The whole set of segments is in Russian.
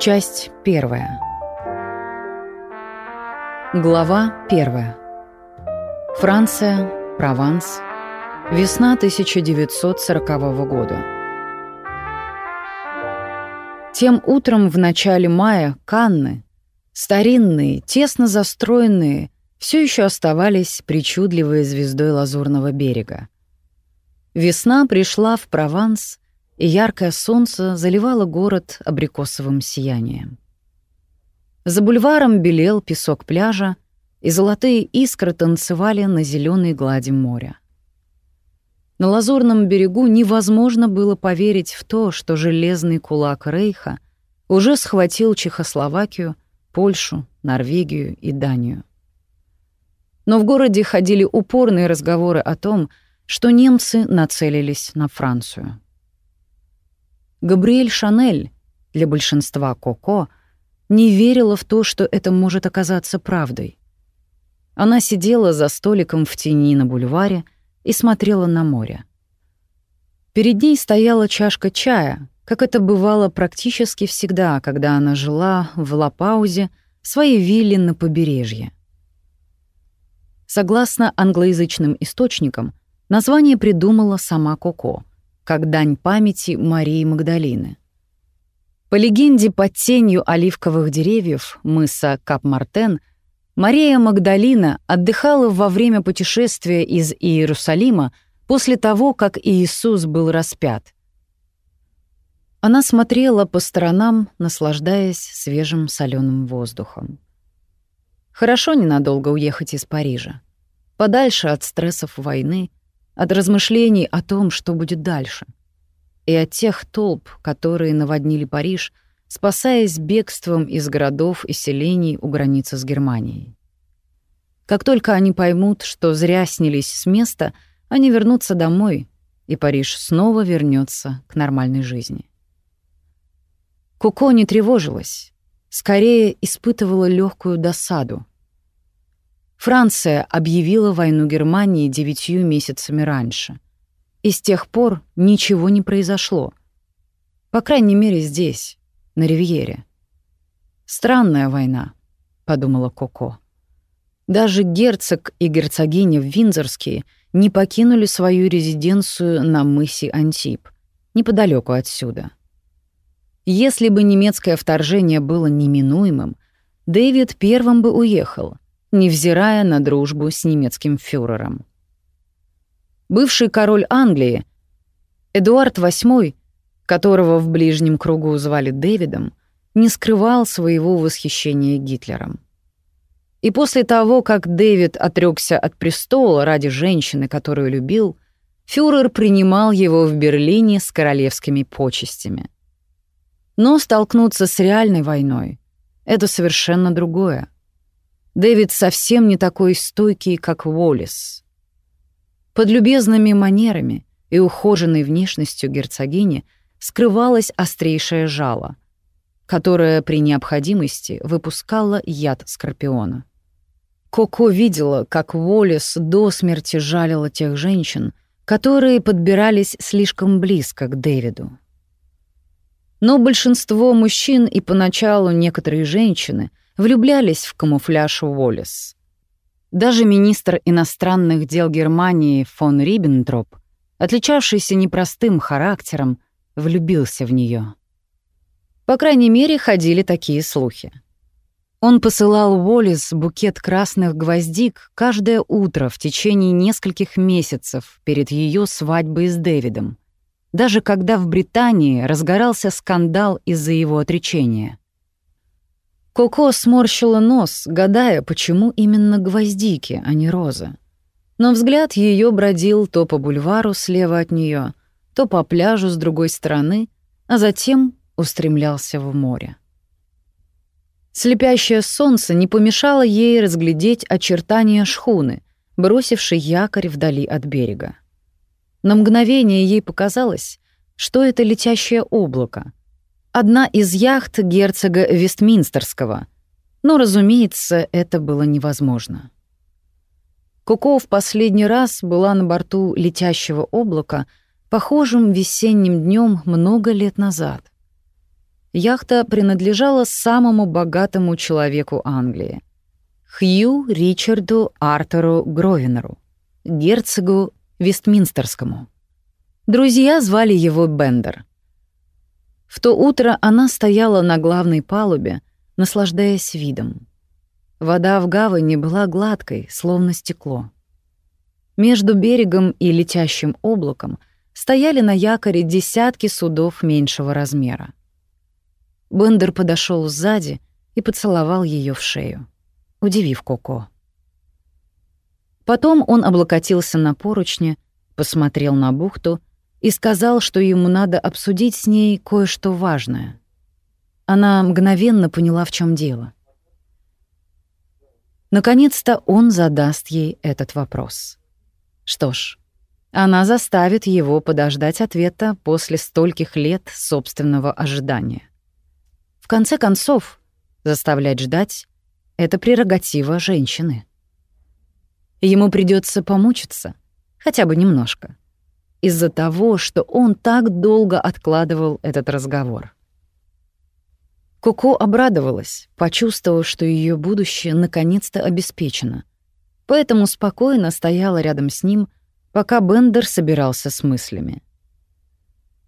Часть первая. Глава первая. Франция, Прованс. Весна 1940 года. Тем утром в начале мая Канны, старинные, тесно застроенные, все еще оставались причудливой звездой Лазурного берега. Весна пришла в Прованс — и яркое солнце заливало город абрикосовым сиянием. За бульваром белел песок пляжа, и золотые искры танцевали на зеленой глади моря. На лазурном берегу невозможно было поверить в то, что железный кулак Рейха уже схватил Чехословакию, Польшу, Норвегию и Данию. Но в городе ходили упорные разговоры о том, что немцы нацелились на Францию. Габриэль Шанель, для большинства Коко, не верила в то, что это может оказаться правдой. Она сидела за столиком в тени на бульваре и смотрела на море. Перед ней стояла чашка чая, как это бывало практически всегда, когда она жила в Лапаузе, в своей вилле на побережье. Согласно англоязычным источникам, название придумала сама Коко — как дань памяти Марии Магдалины. По легенде, под тенью оливковых деревьев мыса Кап-Мартен Мария Магдалина отдыхала во время путешествия из Иерусалима после того, как Иисус был распят. Она смотрела по сторонам, наслаждаясь свежим соленым воздухом. Хорошо ненадолго уехать из Парижа, подальше от стрессов войны — от размышлений о том, что будет дальше, и от тех толп, которые наводнили Париж, спасаясь бегством из городов и селений у границы с Германией. Как только они поймут, что зря снялись с места, они вернутся домой, и Париж снова вернется к нормальной жизни. Куко не тревожилась, скорее испытывала легкую досаду. Франция объявила войну Германии девятью месяцами раньше. И с тех пор ничего не произошло. По крайней мере, здесь, на Ривьере. «Странная война», — подумала Коко. Даже герцог и герцогиня Винзорские не покинули свою резиденцию на мысе Антип, неподалеку отсюда. Если бы немецкое вторжение было неминуемым, Дэвид первым бы уехал — невзирая на дружбу с немецким фюрером. Бывший король Англии, Эдуард VIII, которого в ближнем кругу звали Дэвидом, не скрывал своего восхищения Гитлером. И после того, как Дэвид отрёкся от престола ради женщины, которую любил, фюрер принимал его в Берлине с королевскими почестями. Но столкнуться с реальной войной — это совершенно другое. Дэвид совсем не такой стойкий, как Уоллес. Под любезными манерами и ухоженной внешностью герцогини скрывалось острейшее жало, которое при необходимости выпускало яд скорпиона. Коко видела, как Уоллес до смерти жалила тех женщин, которые подбирались слишком близко к Дэвиду. Но большинство мужчин и поначалу некоторые женщины — влюблялись в камуфляж Уоллес. Даже министр иностранных дел Германии фон Риббентроп, отличавшийся непростым характером, влюбился в нее. По крайней мере, ходили такие слухи. Он посылал Уоллес букет красных гвоздик каждое утро в течение нескольких месяцев перед ее свадьбой с Дэвидом, даже когда в Британии разгорался скандал из-за его отречения. Коко сморщила нос, гадая, почему именно гвоздики, а не розы. Но взгляд ее бродил то по бульвару слева от нее, то по пляжу с другой стороны, а затем устремлялся в море. Слепящее солнце не помешало ей разглядеть очертания шхуны, бросившей якорь вдали от берега. На мгновение ей показалось, что это летящее облако, одна из яхт герцога Вестминстерского, но, разумеется, это было невозможно. Коко в последний раз была на борту летящего облака похожим весенним днем много лет назад. Яхта принадлежала самому богатому человеку Англии — Хью Ричарду Артеру Гровинеру, герцогу Вестминстерскому. Друзья звали его Бендер. В то утро она стояла на главной палубе, наслаждаясь видом. Вода в гавани была гладкой, словно стекло. Между берегом и летящим облаком стояли на якоре десятки судов меньшего размера. Бендер подошел сзади и поцеловал ее в шею, удивив Коко. Потом он облокотился на поручне, посмотрел на бухту и сказал, что ему надо обсудить с ней кое-что важное. Она мгновенно поняла, в чем дело. Наконец-то он задаст ей этот вопрос. Что ж, она заставит его подождать ответа после стольких лет собственного ожидания. В конце концов, заставлять ждать — это прерогатива женщины. Ему придется помучиться, хотя бы немножко, из-за того, что он так долго откладывал этот разговор. Коко обрадовалась, почувствовав, что ее будущее наконец-то обеспечено, поэтому спокойно стояла рядом с ним, пока Бендер собирался с мыслями.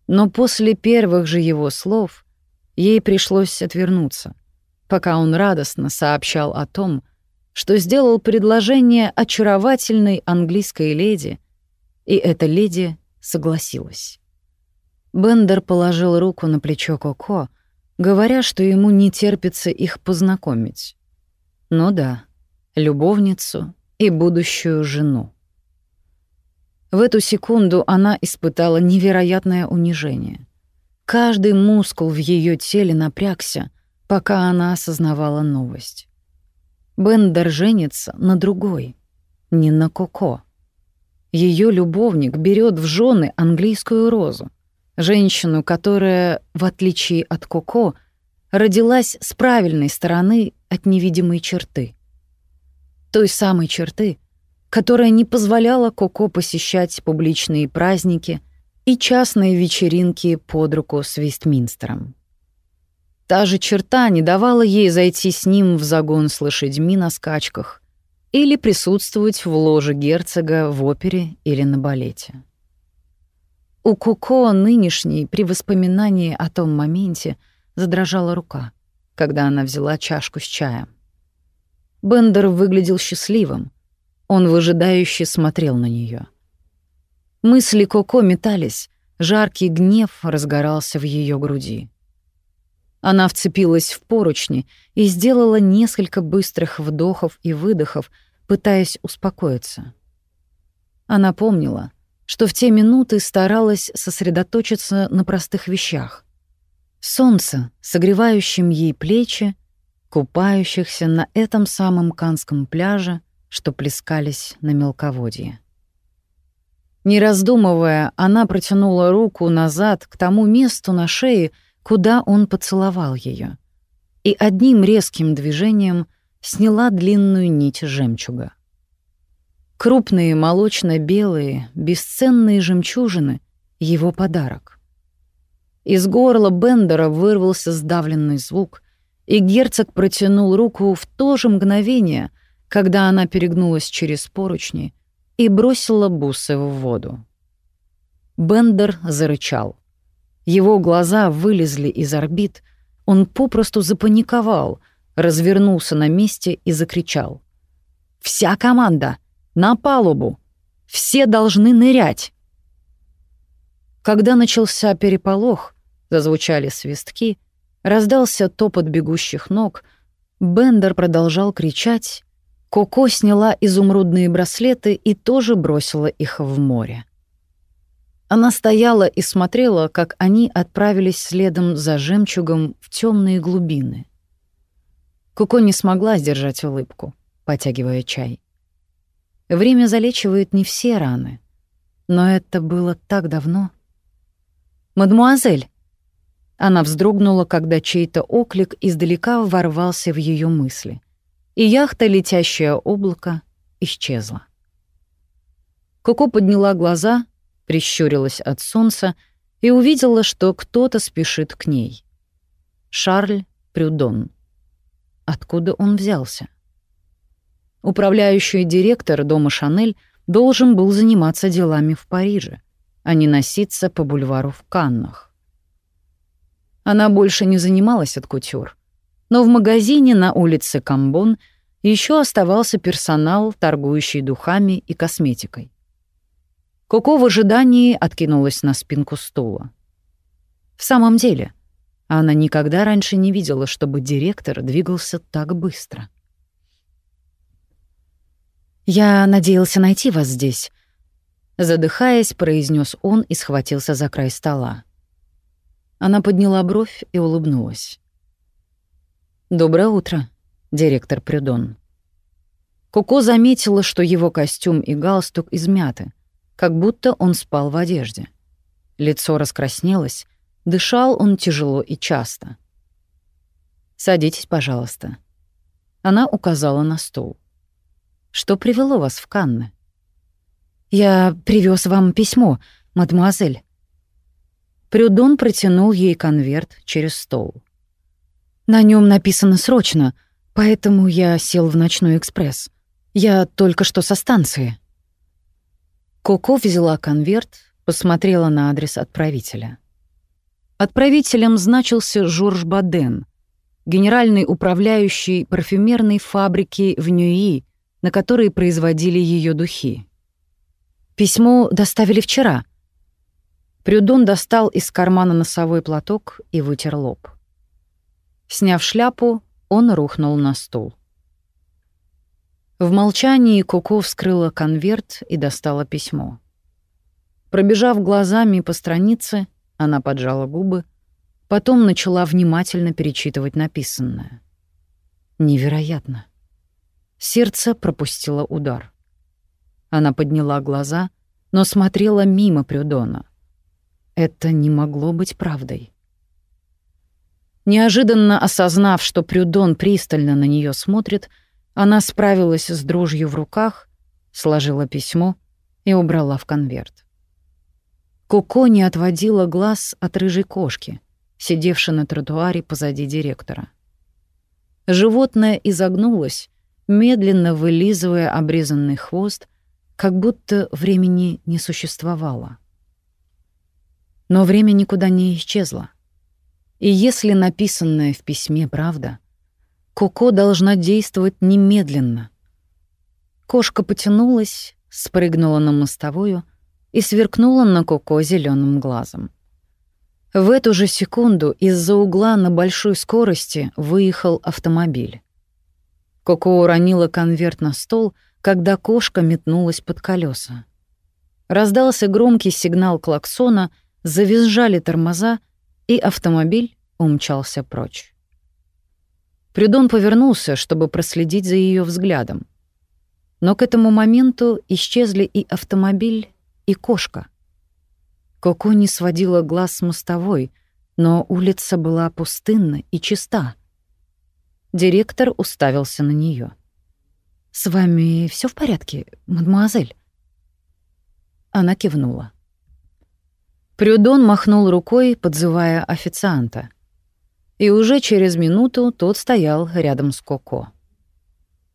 Но после первых же его слов — Ей пришлось отвернуться, пока он радостно сообщал о том, что сделал предложение очаровательной английской леди, и эта леди согласилась. Бендер положил руку на плечо Коко, говоря, что ему не терпится их познакомить. Ну да, любовницу и будущую жену. В эту секунду она испытала невероятное унижение. Каждый мускул в ее теле напрягся, пока она осознавала новость. Бендер женится на другой, не на Коко. Ее любовник берет в жены английскую розу, женщину, которая, в отличие от Коко, родилась с правильной стороны от невидимой черты. Той самой черты, которая не позволяла Коко посещать публичные праздники — и частные вечеринки под руку с Вестминстером. Та же черта не давала ей зайти с ним в загон с лошадьми на скачках или присутствовать в ложе герцога в опере или на балете. У Куко нынешней при воспоминании о том моменте задрожала рука, когда она взяла чашку с чаем. Бендер выглядел счастливым. Он выжидающе смотрел на нее. Мысли Коко метались, жаркий гнев разгорался в ее груди. Она вцепилась в поручни и сделала несколько быстрых вдохов и выдохов, пытаясь успокоиться. Она помнила, что в те минуты старалась сосредоточиться на простых вещах. Солнце, согревающим ей плечи, купающихся на этом самом канском пляже, что плескались на мелководье. Не раздумывая, она протянула руку назад к тому месту на шее, куда он поцеловал ее, и одним резким движением сняла длинную нить жемчуга. Крупные молочно-белые, бесценные жемчужины — его подарок. Из горла Бендера вырвался сдавленный звук, и герцог протянул руку в то же мгновение, когда она перегнулась через поручни — и бросила бусы в воду. Бендер зарычал. Его глаза вылезли из орбит, он попросту запаниковал, развернулся на месте и закричал. «Вся команда! На палубу! Все должны нырять!» Когда начался переполох, зазвучали свистки, раздался топот бегущих ног, Бендер продолжал кричать, Коко сняла изумрудные браслеты и тоже бросила их в море. Она стояла и смотрела, как они отправились следом за жемчугом в темные глубины. Коко не смогла сдержать улыбку, потягивая чай. Время залечивает не все раны, но это было так давно. «Мадмуазель!» Она вздрогнула, когда чей-то оклик издалека ворвался в ее мысли — и яхта «Летящее облако» исчезла. Коко подняла глаза, прищурилась от солнца и увидела, что кто-то спешит к ней. Шарль Прюдон. Откуда он взялся? Управляющий директор дома Шанель должен был заниматься делами в Париже, а не носиться по бульвару в Каннах. Она больше не занималась от кутюр, но в магазине на улице Камбон еще оставался персонал, торгующий духами и косметикой. Коко в ожидании откинулась на спинку стула. В самом деле, она никогда раньше не видела, чтобы директор двигался так быстро. «Я надеялся найти вас здесь», — задыхаясь, произнес он и схватился за край стола. Она подняла бровь и улыбнулась. «Доброе утро, директор Прюдон». Коко заметила, что его костюм и галстук измяты, как будто он спал в одежде. Лицо раскраснелось, Дышал он тяжело и часто. «Садитесь, пожалуйста». Она указала на стол. «Что привело вас в Канны?» «Я привез вам письмо, мадемуазель». Прюдон протянул ей конверт через стол. «На нем написано срочно, поэтому я сел в ночной экспресс. Я только что со станции». Коко взяла конверт, посмотрела на адрес отправителя. Отправителем значился Жорж Баден, генеральный управляющий парфюмерной фабрики в Ньюи, на которой производили ее духи. Письмо доставили вчера. Прюдон достал из кармана носовой платок и вытер лоб. Сняв шляпу, он рухнул на стул. В молчании Коко вскрыла конверт и достала письмо. Пробежав глазами по странице, она поджала губы, потом начала внимательно перечитывать написанное. Невероятно. Сердце пропустило удар. Она подняла глаза, но смотрела мимо Прюдона. Это не могло быть правдой. Неожиданно осознав, что Прюдон пристально на нее смотрит, она справилась с дрожью в руках, сложила письмо и убрала в конверт. Коко не отводила глаз от рыжей кошки, сидевшей на тротуаре позади директора. Животное изогнулось, медленно вылизывая обрезанный хвост, как будто времени не существовало. Но время никуда не исчезло. И если написанное в письме правда, Коко должна действовать немедленно. Кошка потянулась, спрыгнула на мостовую и сверкнула на Коко зеленым глазом. В эту же секунду из-за угла на большой скорости выехал автомобиль. Коко уронила конверт на стол, когда кошка метнулась под колеса. Раздался громкий сигнал клаксона, завизжали тормоза, и автомобиль умчался прочь. Придон повернулся, чтобы проследить за ее взглядом. Но к этому моменту исчезли и автомобиль, и кошка. Коко не сводила глаз с мостовой, но улица была пустынна и чиста. Директор уставился на нее. «С вами все в порядке, мадемуазель?» Она кивнула. Прюдон махнул рукой, подзывая официанта. И уже через минуту тот стоял рядом с Коко.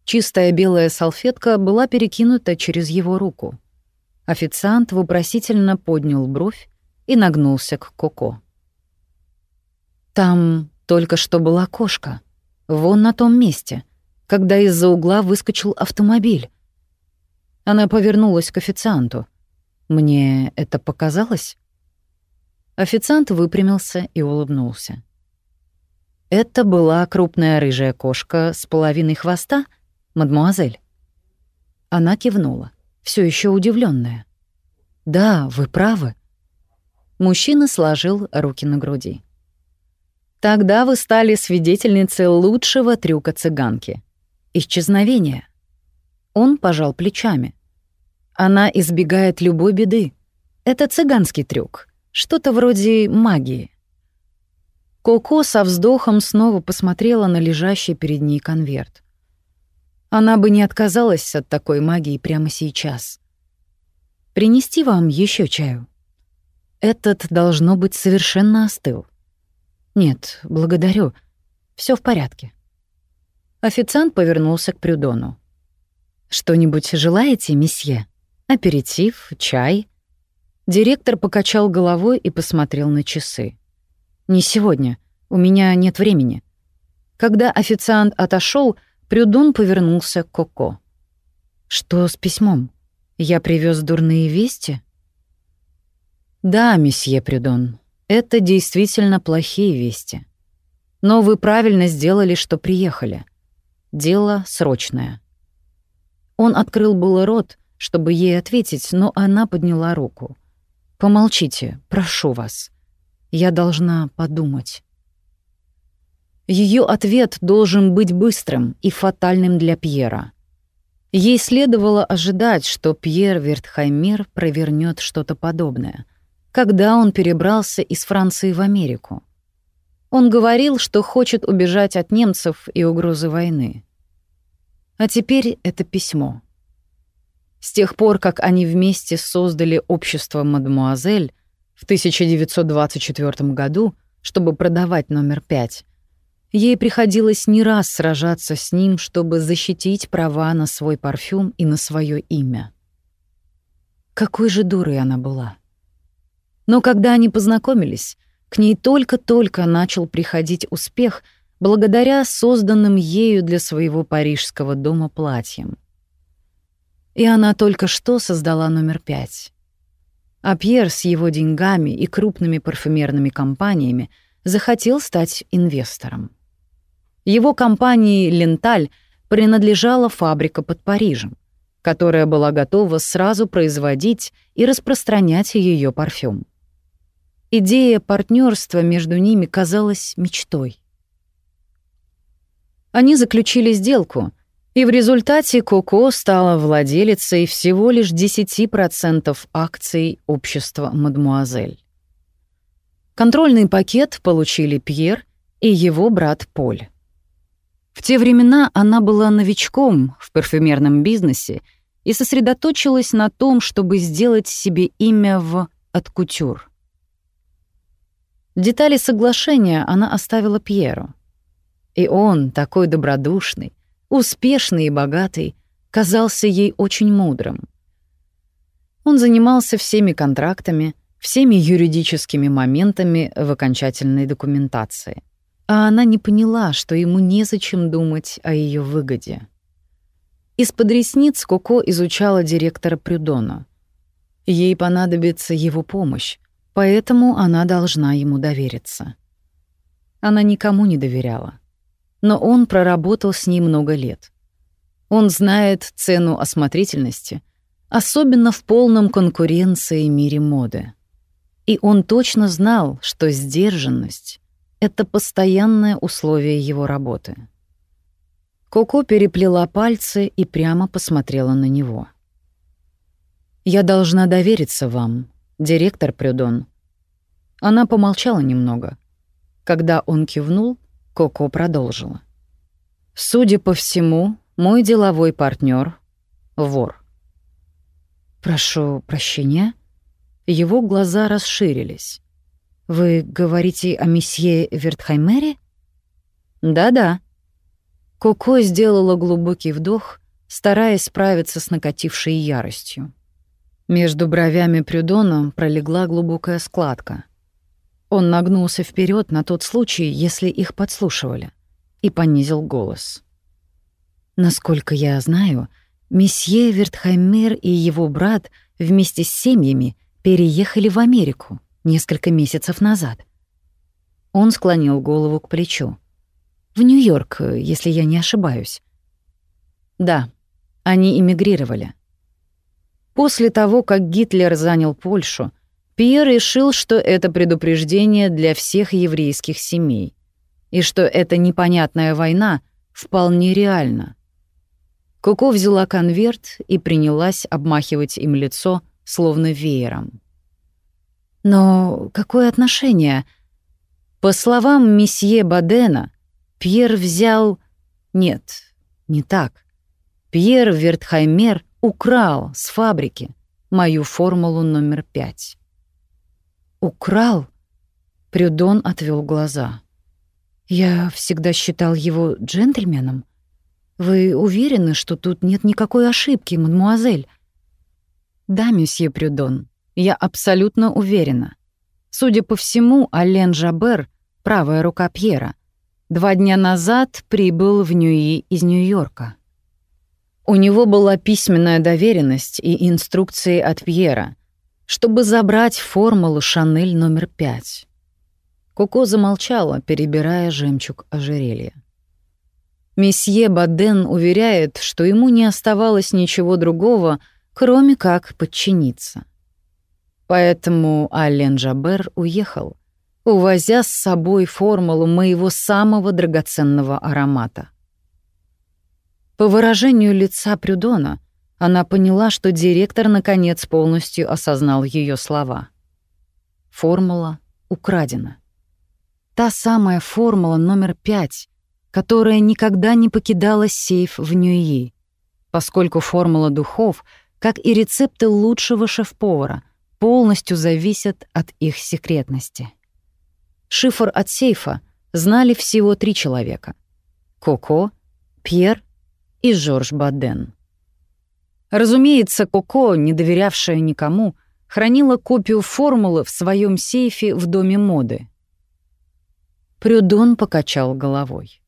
Чистая белая салфетка была перекинута через его руку. Официант вопросительно поднял бровь и нагнулся к Коко. «Там только что была кошка. Вон на том месте, когда из-за угла выскочил автомобиль». Она повернулась к официанту. «Мне это показалось?» Официант выпрямился и улыбнулся. «Это была крупная рыжая кошка с половиной хвоста, мадмуазель?» Она кивнула все еще удивленная. «Да, вы правы». Мужчина сложил руки на груди. «Тогда вы стали свидетельницей лучшего трюка цыганки — исчезновения». Он пожал плечами. «Она избегает любой беды. Это цыганский трюк, что-то вроде магии». Коко со вздохом снова посмотрела на лежащий перед ней конверт. Она бы не отказалась от такой магии прямо сейчас. Принести вам еще чаю? Этот, должно быть, совершенно остыл. «Нет, благодарю. Все в порядке». Официант повернулся к Прюдону. «Что-нибудь желаете, месье? Аперитив, чай?» Директор покачал головой и посмотрел на часы. «Не сегодня. У меня нет времени». Когда официант отошел, Прюдон повернулся к Коко. «Что с письмом? Я привез дурные вести?» «Да, месье Прюдон, это действительно плохие вести. Но вы правильно сделали, что приехали. Дело срочное». Он открыл было рот, чтобы ей ответить, но она подняла руку. «Помолчите, прошу вас. Я должна подумать». Ее ответ должен быть быстрым и фатальным для Пьера. Ей следовало ожидать, что Пьер Вертхаймер провернет что-то подобное — когда он перебрался из Франции в Америку. Он говорил, что хочет убежать от немцев и угрозы войны. А теперь это письмо. С тех пор, как они вместе создали общество «Мадемуазель» в 1924 году, чтобы продавать номер пять, ей приходилось не раз сражаться с ним, чтобы защитить права на свой парфюм и на свое имя. Какой же дурой она была. Но когда они познакомились, к ней только-только начал приходить успех благодаря созданным ею для своего парижского дома платьям. И она только что создала номер пять. А Пьер с его деньгами и крупными парфюмерными компаниями захотел стать инвестором. Его компании «Ленталь» принадлежала фабрика под Парижем, которая была готова сразу производить и распространять ее парфюм. Идея партнерства между ними казалась мечтой. Они заключили сделку, и в результате Коко стала владелицей всего лишь 10% акций общества «Мадмуазель». Контрольный пакет получили Пьер и его брат Поль. В те времена она была новичком в парфюмерном бизнесе и сосредоточилась на том, чтобы сделать себе имя в «Откутюр». Детали соглашения она оставила Пьеру. И он, такой добродушный, успешный и богатый, казался ей очень мудрым. Он занимался всеми контрактами, всеми юридическими моментами в окончательной документации. А она не поняла, что ему незачем думать о ее выгоде. Из-под ресниц Коко изучала директора Прюдона. Ей понадобится его помощь, Поэтому она должна ему довериться. Она никому не доверяла. Но он проработал с ней много лет. Он знает цену осмотрительности, особенно в полном конкуренции мире моды. И он точно знал, что сдержанность — это постоянное условие его работы. Коко переплела пальцы и прямо посмотрела на него. «Я должна довериться вам», директор Прюдон. Она помолчала немного. Когда он кивнул, Коко продолжила. Судя по всему, мой деловой партнер вор. Прошу прощения. Его глаза расширились. Вы говорите о месье Вертхаймере? Да-да. Коко сделала глубокий вдох, стараясь справиться с накатившей яростью. Между бровями Прюдона пролегла глубокая складка. Он нагнулся вперед на тот случай, если их подслушивали, и понизил голос. «Насколько я знаю, месье Вертхаймер и его брат вместе с семьями переехали в Америку несколько месяцев назад». Он склонил голову к плечу. «В Нью-Йорк, если я не ошибаюсь». «Да, они эмигрировали». После того, как Гитлер занял Польшу, Пьер решил, что это предупреждение для всех еврейских семей и что эта непонятная война вполне реальна. Коко взяла конверт и принялась обмахивать им лицо, словно веером. Но какое отношение? По словам месье Бадена, Пьер взял... Нет, не так. Пьер Вертхаймер украл с фабрики мою формулу номер пять. Украл? Прюдон отвел глаза. Я всегда считал его джентльменом. Вы уверены, что тут нет никакой ошибки, мадмуазель? Да, месье Прюдон, я абсолютно уверена. Судя по всему, Ален Жабер, правая рука Пьера, два дня назад прибыл в Ньюи из Нью-Йорка. У него была письменная доверенность и инструкции от Пьера, чтобы забрать формулу «Шанель номер пять». Коко замолчала, перебирая жемчуг ожерелья. Месье Баден уверяет, что ему не оставалось ничего другого, кроме как подчиниться. Поэтому Ален Жабер уехал, увозя с собой формулу моего самого драгоценного аромата. По выражению лица Прюдона, она поняла, что директор наконец полностью осознал ее слова. Формула украдена. Та самая формула номер пять, которая никогда не покидала сейф в Ньюи, поскольку формула духов, как и рецепты лучшего шеф-повара, полностью зависят от их секретности. Шифр от сейфа знали всего три человека — Коко, Пьер и Жорж Баден. Разумеется, Коко, не доверявшая никому, хранила копию формулы в своем сейфе в доме моды. Прюдон покачал головой.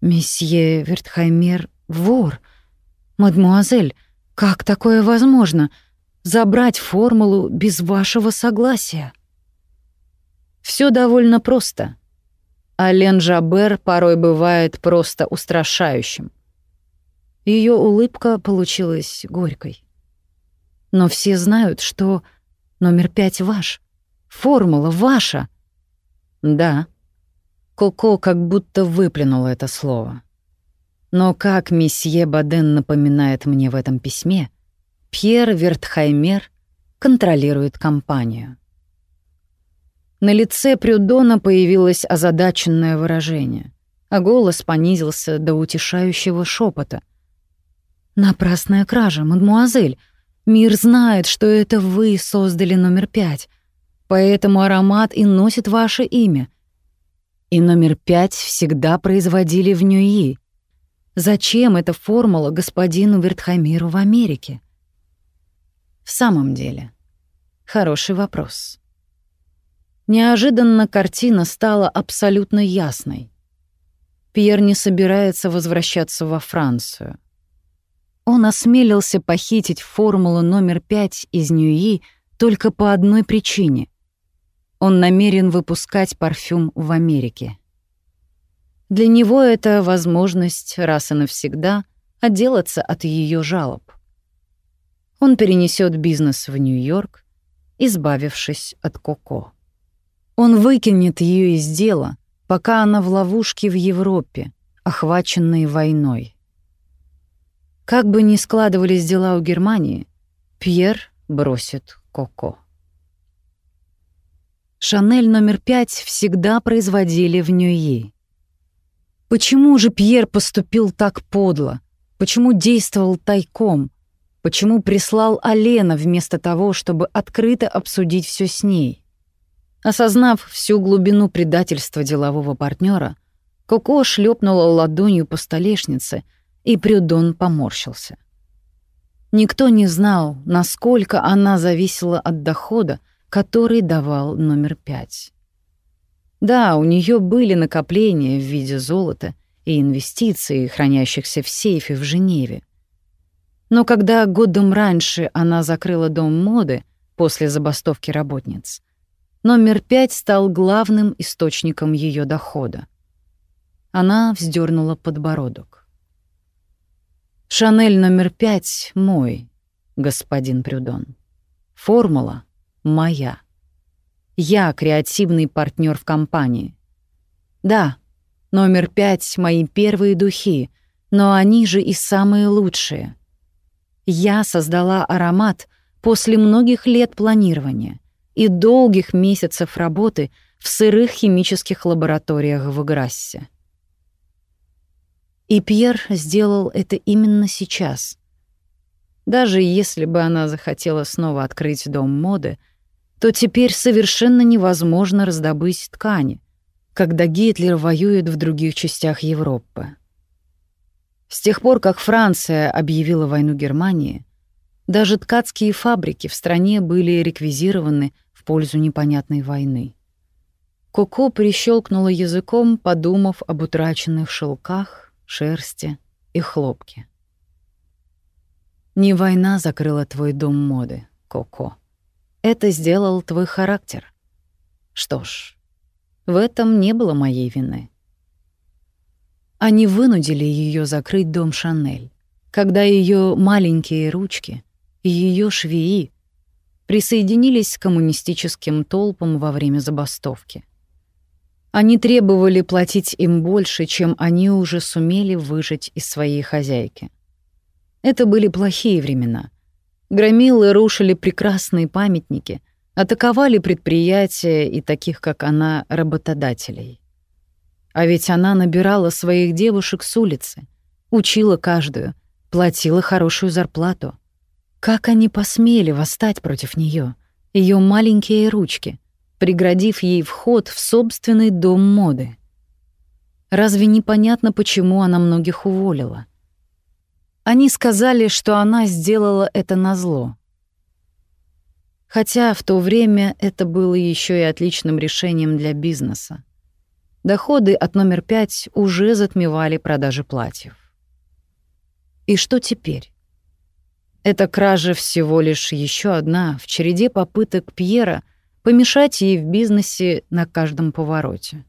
«Месье Вертхаймер — вор. Мадмуазель, как такое возможно? Забрать формулу без вашего согласия?» Все довольно просто. Ален Жабер порой бывает просто устрашающим. Ее улыбка получилась горькой. Но все знают, что номер пять ваш. Формула ваша. Да. Коко как будто выплюнула это слово. Но как месье Баден напоминает мне в этом письме, Пьер Вертхаймер контролирует компанию. На лице Прюдона появилось озадаченное выражение, а голос понизился до утешающего шепота — Напрасная кража, мадмуазель. Мир знает, что это вы создали номер пять. Поэтому аромат и носит ваше имя. И номер пять всегда производили в Ньюи. Зачем эта формула господину Вертхаймиру в Америке? В самом деле, хороший вопрос. Неожиданно картина стала абсолютно ясной. Пьер не собирается возвращаться во Францию — он осмелился похитить формулу номер пять из Ньюи только по одной причине. Он намерен выпускать парфюм в Америке. Для него это возможность раз и навсегда отделаться от ее жалоб. Он перенесет бизнес в Нью-Йорк, избавившись от Коко. Он выкинет ее из дела, пока она в ловушке в Европе, охваченной войной. Как бы ни складывались дела у Германии, Пьер бросит Коко. Шанель номер пять всегда производили в Ньюи. Почему же Пьер поступил так подло? Почему действовал тайком? Почему прислал Алена вместо того, чтобы открыто обсудить все с ней? Осознав всю глубину предательства делового партнера, Коко шлепнула ладонью по столешнице — и Прюдон поморщился. Никто не знал, насколько она зависела от дохода, который давал номер пять. Да, у нее были накопления в виде золота и инвестиций, хранящихся в сейфе в Женеве. Но когда годом раньше она закрыла дом моды после забастовки работниц, номер пять стал главным источником ее дохода. Она вздернула подбородок. Шанель номер пять мой, господин Прюдон. Формула моя. Я креативный партнер в компании. Да, номер пять — мои первые духи, но они же и самые лучшие. Я создала аромат после многих лет планирования и долгих месяцев работы в сырых химических лабораториях в Грассе. И Пьер сделал это именно сейчас. Даже если бы она захотела снова открыть дом моды, то теперь совершенно невозможно раздобыть ткани, когда Гитлер воюет в других частях Европы. С тех пор, как Франция объявила войну Германии, даже ткацкие фабрики в стране были реквизированы в пользу непонятной войны. Коко прищелкнула языком, подумав об утраченных шелках, шерсти и хлопке. Не война закрыла твой дом моды, Коко. Это сделал твой характер. Что ж, в этом не было моей вины. Они вынудили ее закрыть дом Шанель, когда ее маленькие ручки и ее швеи присоединились к коммунистическим толпам во время забастовки. Они требовали платить им больше, чем они уже сумели выжить из своей хозяйки. Это были плохие времена. Громилы рушили прекрасные памятники, атаковали предприятия и таких, как она, работодателей. А ведь она набирала своих девушек с улицы, учила каждую, платила хорошую зарплату. Как они посмели восстать против нее, ее маленькие ручки — преградив ей вход в собственный дом моды. Разве непонятно, почему она многих уволила? Они сказали, что она сделала это назло. Хотя в то время это было еще и отличным решением для бизнеса. Доходы от номер пять уже затмевали продажи платьев. И что теперь? Эта кража всего лишь еще одна в череде попыток Пьера — помешать ей в бизнесе на каждом повороте.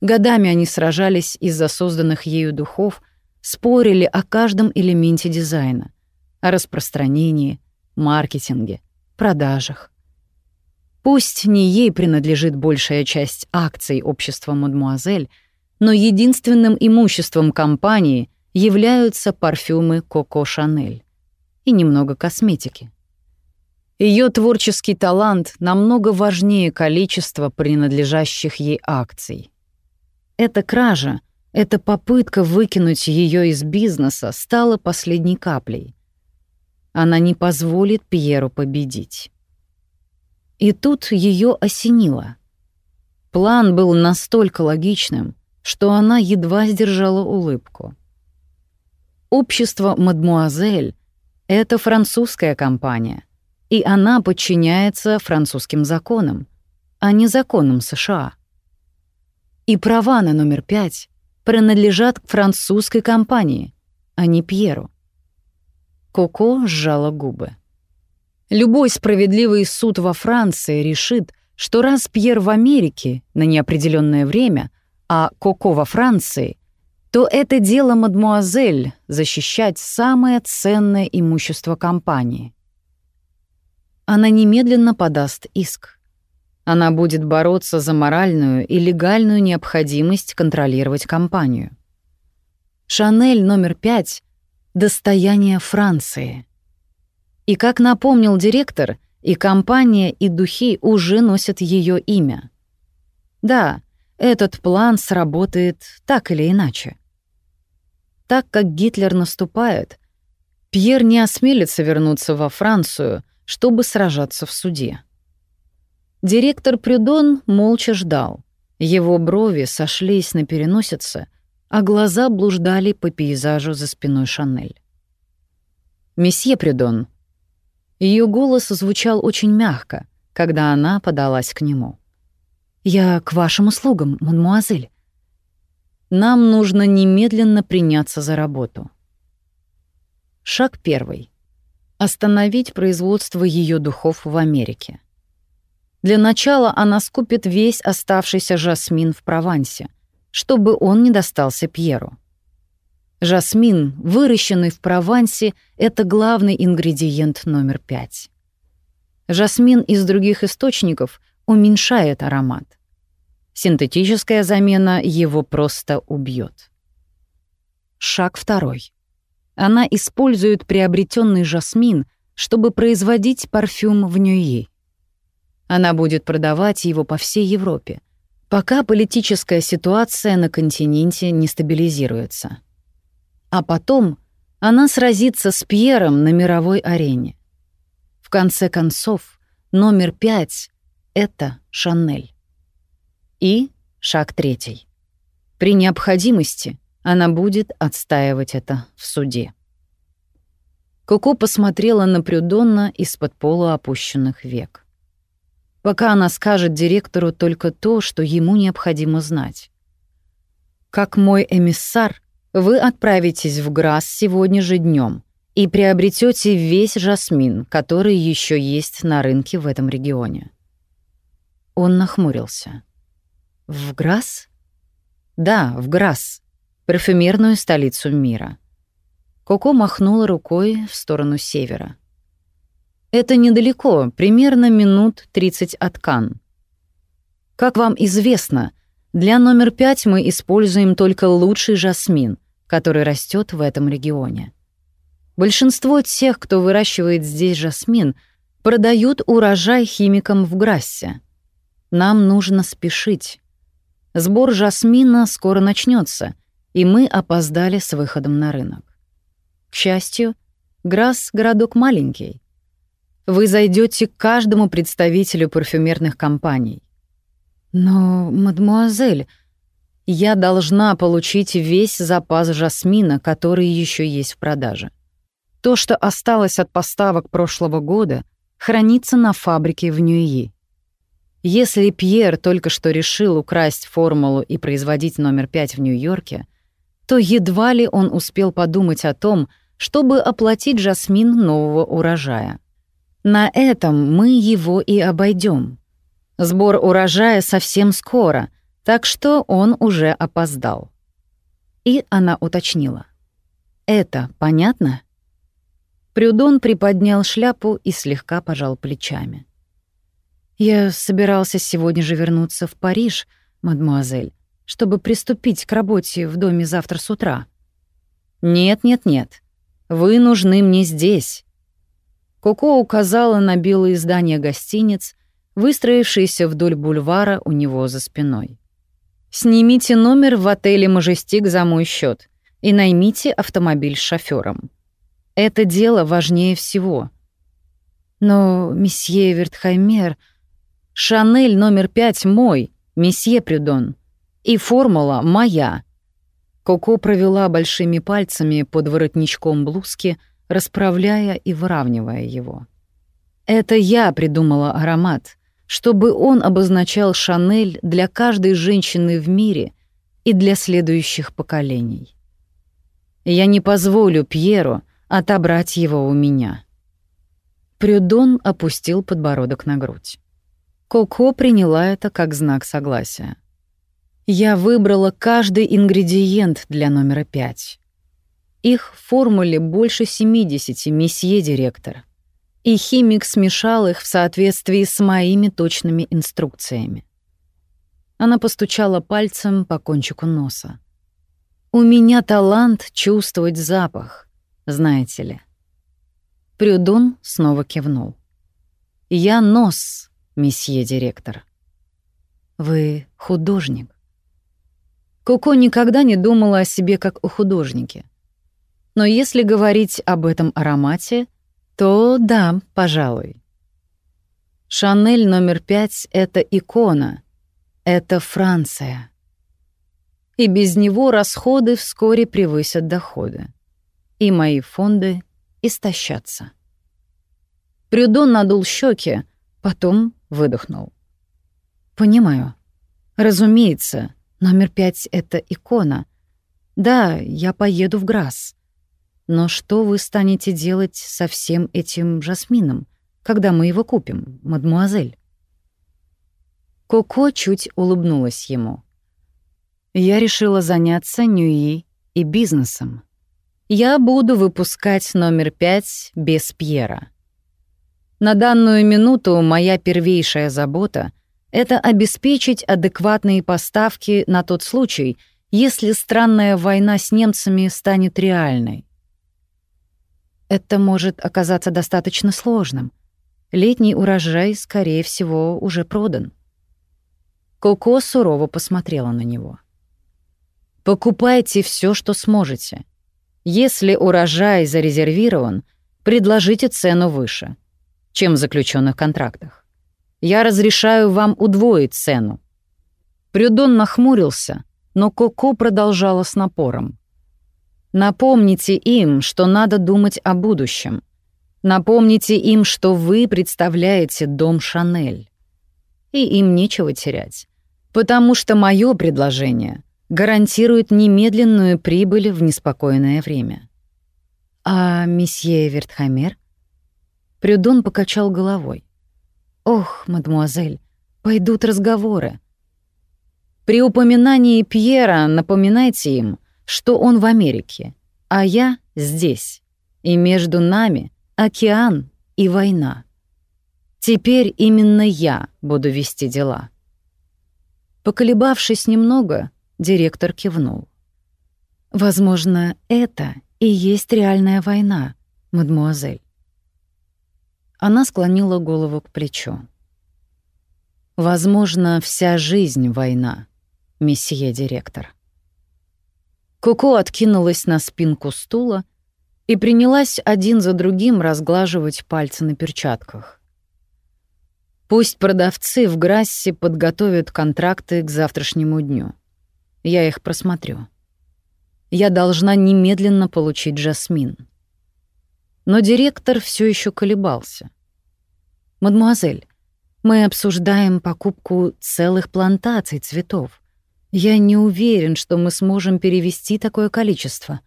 Годами они сражались из-за созданных ею духов, спорили о каждом элементе дизайна, о распространении, маркетинге, продажах. Пусть не ей принадлежит большая часть акций общества «Мадмуазель», но единственным имуществом компании являются парфюмы «Коко Шанель» и немного косметики. Ее творческий талант намного важнее количества принадлежащих ей акций. Эта кража, эта попытка выкинуть ее из бизнеса стала последней каплей. Она не позволит Пьеру победить. И тут ее осенило. План был настолько логичным, что она едва сдержала улыбку. Общество «Мадмуазель» — это французская компания — и она подчиняется французским законам, а не законам США. И права на номер пять принадлежат к французской компании, а не Пьеру. Коко сжала губы. Любой справедливый суд во Франции решит, что раз Пьер в Америке на неопределенное время, а Коко во Франции, то это дело мадмуазель защищать самое ценное имущество компании она немедленно подаст иск. Она будет бороться за моральную и легальную необходимость контролировать компанию. Шанель номер пять — достояние Франции. И как напомнил директор, и компания, и духи уже носят ее имя. Да, этот план сработает так или иначе. Так как Гитлер наступает, Пьер не осмелится вернуться во Францию — чтобы сражаться в суде. Директор Прюдон молча ждал. Его брови сошлись на переносице, а глаза блуждали по пейзажу за спиной Шанель. «Месье Прюдон». Ее голос звучал очень мягко, когда она подалась к нему. «Я к вашим услугам, мадмуазель. Нам нужно немедленно приняться за работу». Шаг первый остановить производство ее духов в Америке. Для начала она скупит весь оставшийся жасмин в Провансе, чтобы он не достался Пьеру. Жасмин, выращенный в Провансе, это главный ингредиент номер пять. Жасмин из других источников уменьшает аромат. Синтетическая замена его просто убьет. Шаг второй. Она использует приобретенный жасмин, чтобы производить парфюм в Ньюи. Она будет продавать его по всей Европе, пока политическая ситуация на континенте не стабилизируется. А потом она сразится с Пьером на мировой арене. В конце концов, номер пять — это Шанель. И шаг третий. При необходимости она будет отстаивать это в суде. Коко посмотрела на Прюдонна из-под полуопущенных век. Пока она скажет директору только то, что ему необходимо знать. Как мой эмиссар, вы отправитесь в Грасс сегодня же днем и приобретете весь жасмин, который еще есть на рынке в этом регионе. Он нахмурился. В Грасс? Да, в Грасс, парфюмерную столицу мира. Коко махнула рукой в сторону севера. Это недалеко, примерно минут 30 от Кан. Как вам известно, для номер пять мы используем только лучший жасмин, который растет в этом регионе. Большинство тех, кто выращивает здесь жасмин, продают урожай химикам в Грассе. Нам нужно спешить. Сбор жасмина скоро начнется, и мы опоздали с выходом на рынок. К счастью, Грасс — городок маленький. Вы зайдете к каждому представителю парфюмерных компаний. Но, мадмуазель, я должна получить весь запас жасмина, который еще есть в продаже. То, что осталось от поставок прошлого года, хранится на фабрике в Ньюи. Если Пьер только что решил украсть формулу и производить номер пять в Нью-Йорке, то едва ли он успел подумать о том, чтобы оплатить жасмин нового урожая. На этом мы его и обойдем. Сбор урожая совсем скоро, так что он уже опоздал. И она уточнила. «Это понятно?» Прюдон приподнял шляпу и слегка пожал плечами. «Я собирался сегодня же вернуться в Париж, мадмуазель, чтобы приступить к работе в доме завтра с утра». «Нет-нет-нет. Вы нужны мне здесь». Коко указала на белые здания гостиниц, выстроившиеся вдоль бульвара у него за спиной. «Снимите номер в отеле «Мажестик» за мой счет и наймите автомобиль с шофёром. Это дело важнее всего». «Но, месье Вертхаймер, Шанель номер пять мой, месье Прюдон, и формула моя», Коко провела большими пальцами под воротничком блузки, расправляя и выравнивая его. «Это я придумала аромат, чтобы он обозначал Шанель для каждой женщины в мире и для следующих поколений. Я не позволю Пьеру отобрать его у меня». Прюдон опустил подбородок на грудь. Коко приняла это как знак согласия. Я выбрала каждый ингредиент для номера пять. Их в формуле больше 70, месье директор. И химик смешал их в соответствии с моими точными инструкциями. Она постучала пальцем по кончику носа. «У меня талант чувствовать запах, знаете ли». Прюдон снова кивнул. «Я нос, месье директор». «Вы художник». Коко никогда не думала о себе как о художнике. Но если говорить об этом аромате, то да, пожалуй. Шанель номер пять — это икона, это Франция. И без него расходы вскоре превысят доходы. И мои фонды истощатся. Прюдон надул щеки, потом выдохнул. «Понимаю. Разумеется, Номер пять — это икона. Да, я поеду в Грасс. Но что вы станете делать со всем этим жасмином, когда мы его купим, мадмуазель?» Коко чуть улыбнулась ему. «Я решила заняться Ньюи и бизнесом. Я буду выпускать номер пять без Пьера. На данную минуту моя первейшая забота — это обеспечить адекватные поставки на тот случай, если странная война с немцами станет реальной. Это может оказаться достаточно сложным. Летний урожай, скорее всего, уже продан. Коко сурово посмотрела на него. «Покупайте все, что сможете. Если урожай зарезервирован, предложите цену выше, чем в заключенных контрактах. Я разрешаю вам удвоить цену. Прюдон нахмурился, но Коко продолжала с напором. «Напомните им, что надо думать о будущем. Напомните им, что вы представляете дом Шанель. И им нечего терять, потому что мое предложение гарантирует немедленную прибыль в неспокойное время». «А месье Вертхамер?» Прюдон покачал головой. «Ох, мадмуазель, пойдут разговоры. При упоминании Пьера напоминайте им, что он в Америке, а я здесь, и между нами океан и война. Теперь именно я буду вести дела». Поколебавшись немного, директор кивнул. «Возможно, это и есть реальная война, мадмуазель». Она склонила голову к плечу. «Возможно, вся жизнь — война», месье директор. Коко откинулась на спинку стула и принялась один за другим разглаживать пальцы на перчатках. Пусть продавцы в Грассе подготовят контракты к завтрашнему дню. Я их просмотрю. Я должна немедленно получить Жасмин. Но директор все еще колебался. «Мадемуазель, мы обсуждаем покупку целых плантаций цветов. Я не уверен, что мы сможем перевести такое количество.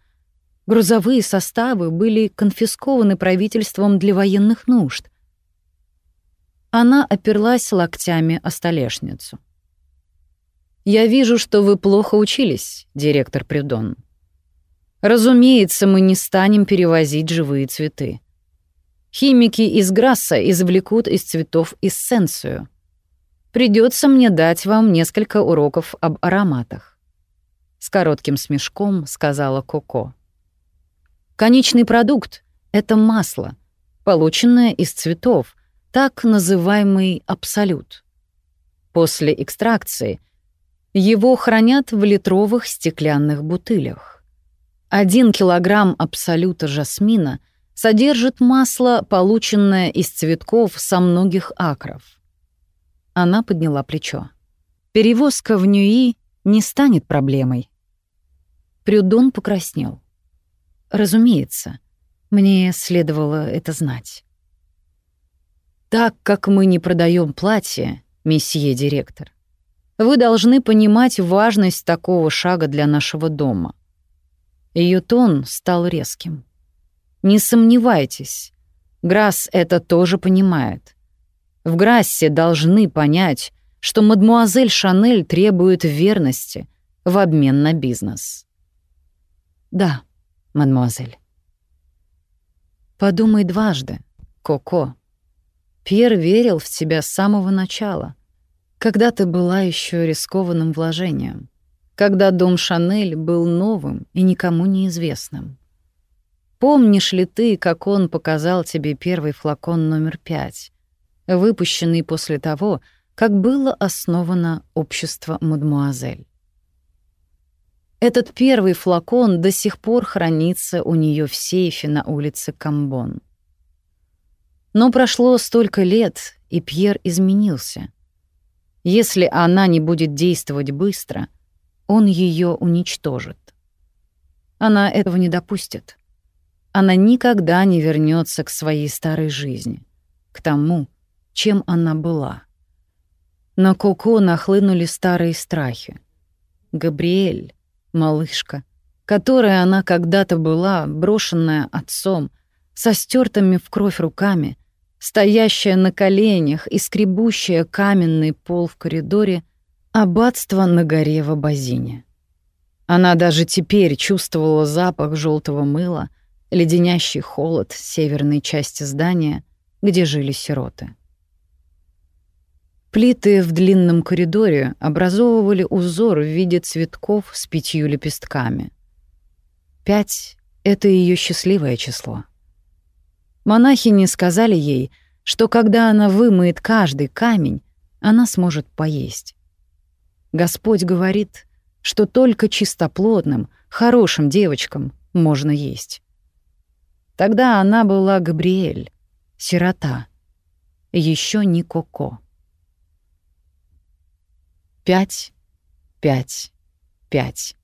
Грузовые составы были конфискованы правительством для военных нужд. Она оперлась локтями о столешницу. «Я вижу, что вы плохо учились, директор Придон. Разумеется, мы не станем перевозить живые цветы. Химики из Грасса извлекут из цветов эссенцию — Придется мне дать вам несколько уроков об ароматах. С коротким смешком сказала Коко. Конечный продукт — это масло, полученное из цветов, так называемый абсолют. После экстракции его хранят в литровых стеклянных бутылях. Один килограмм абсолюта жасмина содержит масло, полученное из цветков со многих акров. Она подняла плечо. Перевозка в Ньюи не станет проблемой. Прюдон покраснел. Разумеется, мне следовало это знать. Так как мы не продаем платье, месье директор, вы должны понимать важность такого шага для нашего дома. Ее тон стал резким. Не сомневайтесь, Грасс это тоже понимает. В Грассе должны понять, что мадмуазель Шанель требует верности в обмен на бизнес. Да, мадмуазель. Подумай дважды, Коко. Пьер верил в тебя с самого начала, когда ты была еще рискованным вложением, когда дом Шанель был новым и никому неизвестным. Помнишь ли ты, как он показал тебе первый флакон номер пять, выпущенный после того, как было основано общество «Мадмуазель». Этот первый флакон до сих пор хранится у нее в сейфе на улице Камбон. Но прошло столько лет, и Пьер изменился. Если она не будет действовать быстро, он ее уничтожит. Она этого не допустит. Она никогда не вернется к своей старой жизни, к тому, чем она была. На Коко нахлынули старые страхи. Габриэль, малышка, которой она когда-то была, брошенная отцом, со стертыми в кровь руками, стоящая на коленях и скребущая каменный пол в коридоре, аббатство на горе в Абазине. Она даже теперь чувствовала запах желтого мыла, леденящий холод северной части здания, где жили сироты. Плиты в длинном коридоре образовывали узор в виде цветков с пятью лепестками. Пять — это ее счастливое число. Монахини сказали ей, что когда она вымоет каждый камень, она сможет поесть. Господь говорит, что только чистоплотным, хорошим девочкам можно есть. Тогда она была Габриэль, сирота, еще не Коко. Пять пять, пять.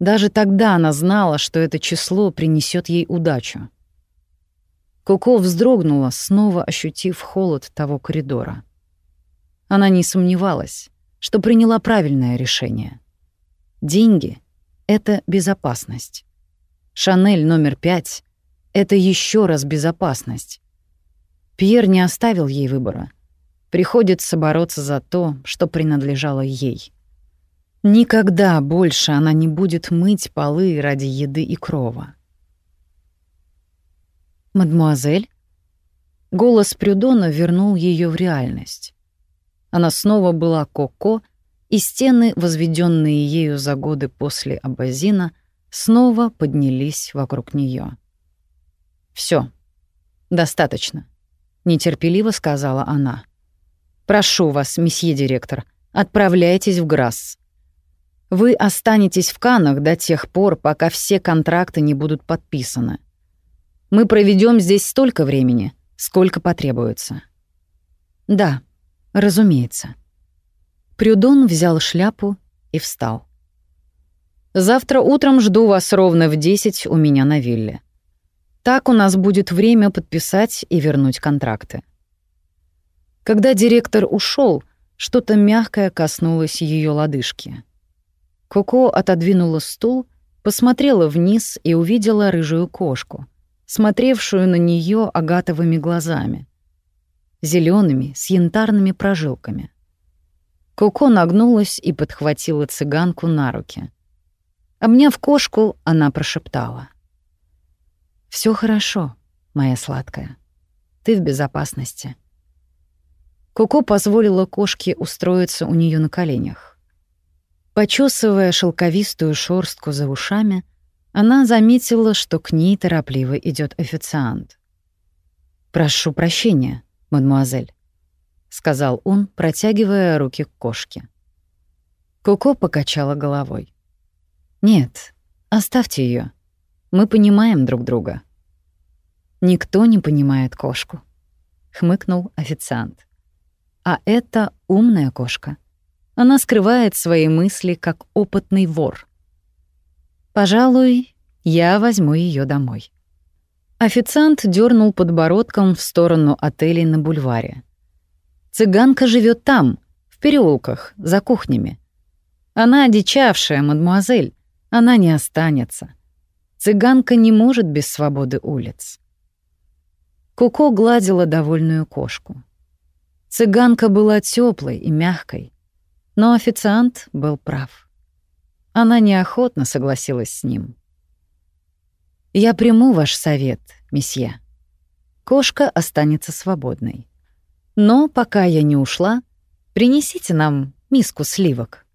Даже тогда она знала, что это число принесет ей удачу. Коко вздрогнула, снова ощутив холод того коридора. Она не сомневалась, что приняла правильное решение. Деньги — это безопасность. Шанель номер пять — это еще раз безопасность. Пьер не оставил ей выбора. Приходится бороться за то, что принадлежало ей. Никогда больше она не будет мыть полы ради еды и крова. «Мадмуазель?» Голос Прюдона вернул ее в реальность. Она снова была Коко, и стены, возведенные ею за годы после Абазина, снова поднялись вокруг нее. Все, достаточно», — нетерпеливо сказала она. «Прошу вас, месье директор, отправляйтесь в Грасс. Вы останетесь в Канах до тех пор, пока все контракты не будут подписаны. Мы проведем здесь столько времени, сколько потребуется». «Да», Разумеется. Прюдон взял шляпу и встал. «Завтра утром жду вас ровно в 10 у меня на вилле. Так у нас будет время подписать и вернуть контракты». Когда директор ушел, что-то мягкое коснулось ее лодыжки. Коко отодвинула стул, посмотрела вниз и увидела рыжую кошку, смотревшую на нее агатовыми глазами зелеными с янтарными прожилками. Коко нагнулась и подхватила цыганку на руки. Обняв кошку, она прошептала. Все хорошо, моя сладкая. Ты в безопасности». Коко позволила кошке устроиться у нее на коленях. Почесывая шелковистую шорстку за ушами, она заметила, что к ней торопливо идет официант. «Прошу прощения», мадмуазель», — сказал он, протягивая руки к кошке. Коко покачала головой. «Нет, оставьте ее. Мы понимаем друг друга». «Никто не понимает кошку», — хмыкнул официант. «А это умная кошка. Она скрывает свои мысли, как опытный вор. Пожалуй, я возьму ее домой». Официант дернул подбородком в сторону отелей на бульваре. «Цыганка живет там, в переулках, за кухнями. Она одичавшая, мадмуазель, она не останется. Цыганка не может без свободы улиц». Куко гладила довольную кошку. Цыганка была теплой и мягкой, но официант был прав. Она неохотно согласилась с ним. Я приму ваш совет, месье. Кошка останется свободной. Но пока я не ушла, принесите нам миску сливок.